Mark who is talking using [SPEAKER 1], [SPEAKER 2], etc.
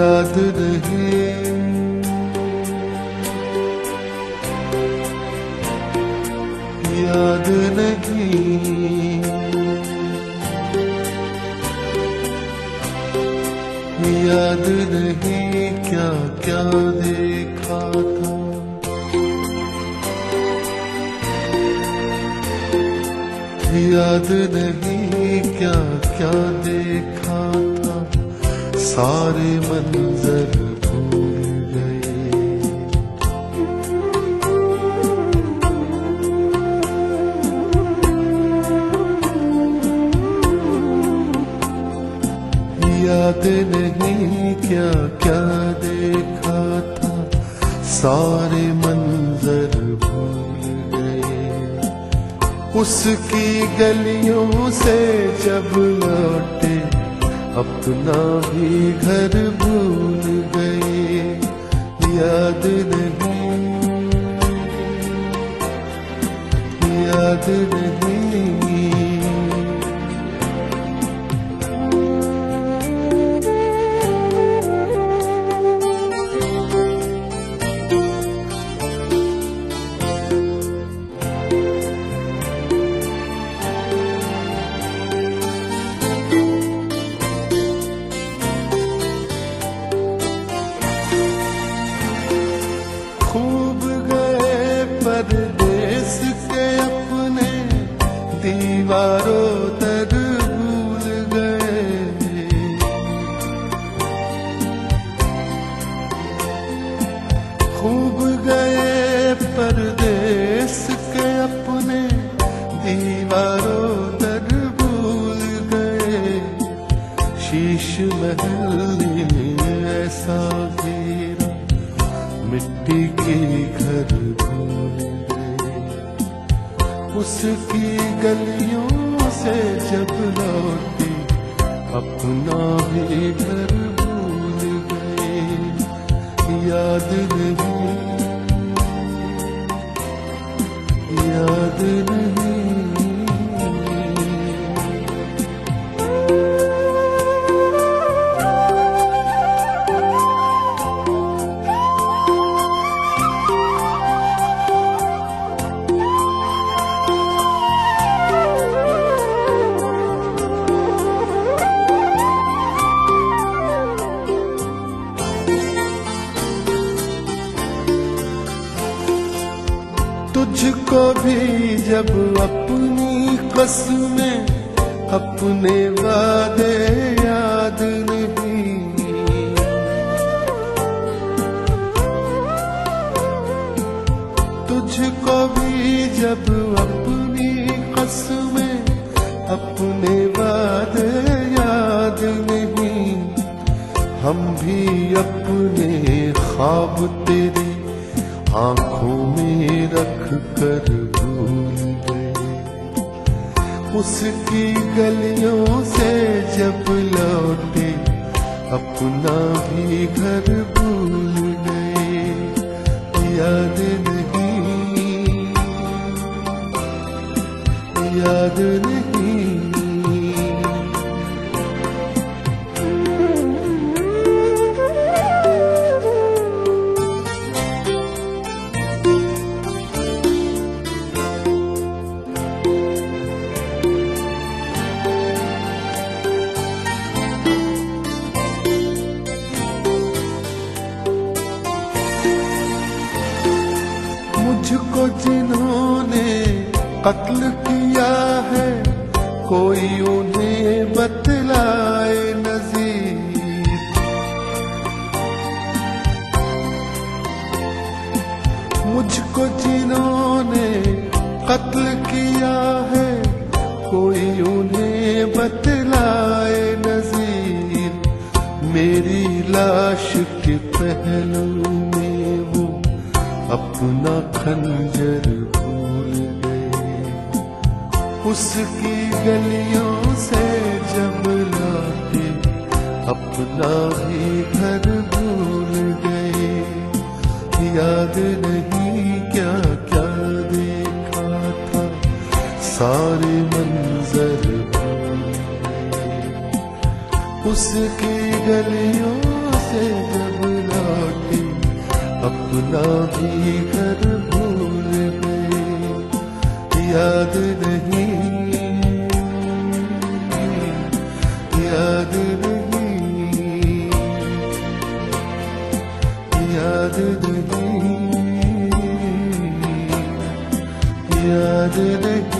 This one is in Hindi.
[SPEAKER 1] याद नहीं याद नहीं। याद नहीं क्या क्या देखा था। याद नहीं क्या क्या देखा। सारे मंजर भूल गए। याद नहीं क्या क्या देखा था, सारे मंजर भूल गए। उसकी गलियों से जब लौटे अपना भी घर भूल गए याद नहीं याद नहीं। दीवारों तक भूल गए। खूब गए परदेस के अपने, दीवारों तक भूल गए। शीश महल ऐसा घेरा, मिट्टी के घर भूल गए उसकी गलियों से जब लौटी अपना भी घर भूल गए याद नहीं याद नहीं। तुझको भी जब अपनी कसमें, अपने वादे याद नहीं। तुझको भी जब अपनी कसमें, अपने वादे याद नहीं। हम भी अपने ख्वाब तेरी आँखों में रख कर भूल गए उसकी गलियों से जब लौटे, अपना भी घर भूल गए। याद नहीं याद नहीं। मुझको जिन्होंने कत्ल किया है, कोई उन्हें बतलाए नजीर। मुझको जिन्होंने कत्ल किया है, कोई उन्हें बतलाए नजीर। मेरी लाश के पहलू अपना खंजर भूल गए। उसकी गलियों से जब लौटे अपना भी घर भूल गए। याद नहीं क्या क्या देखा था। सारे मंजर भूल गए। उसकी गलियों से अपना भी घर भूल गए याद नहीं याद नहीं याद नहीं याद नहीं